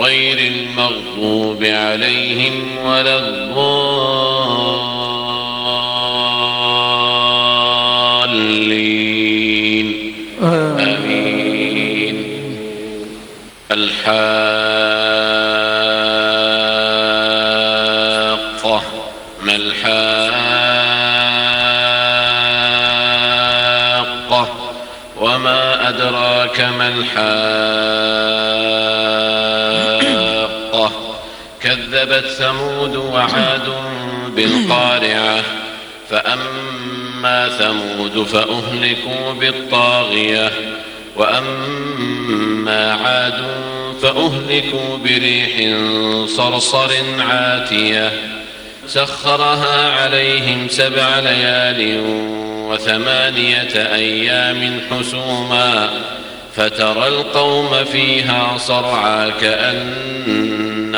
غير المغضوب عليهم ولا الضالين. آمين. الحاقة. ما الحاقة؟ وما أدراك ما الحاقة؟ كذبت ثمود وعاد بالقارعة. فأما ثمود فأهلكوا بالطاغية. وأما عاد فأهلكوا بريح صرصر عاتية. سخرها عليهم سبع ليال وثمانية أيام حسوما. فترى القوم فيها صرعى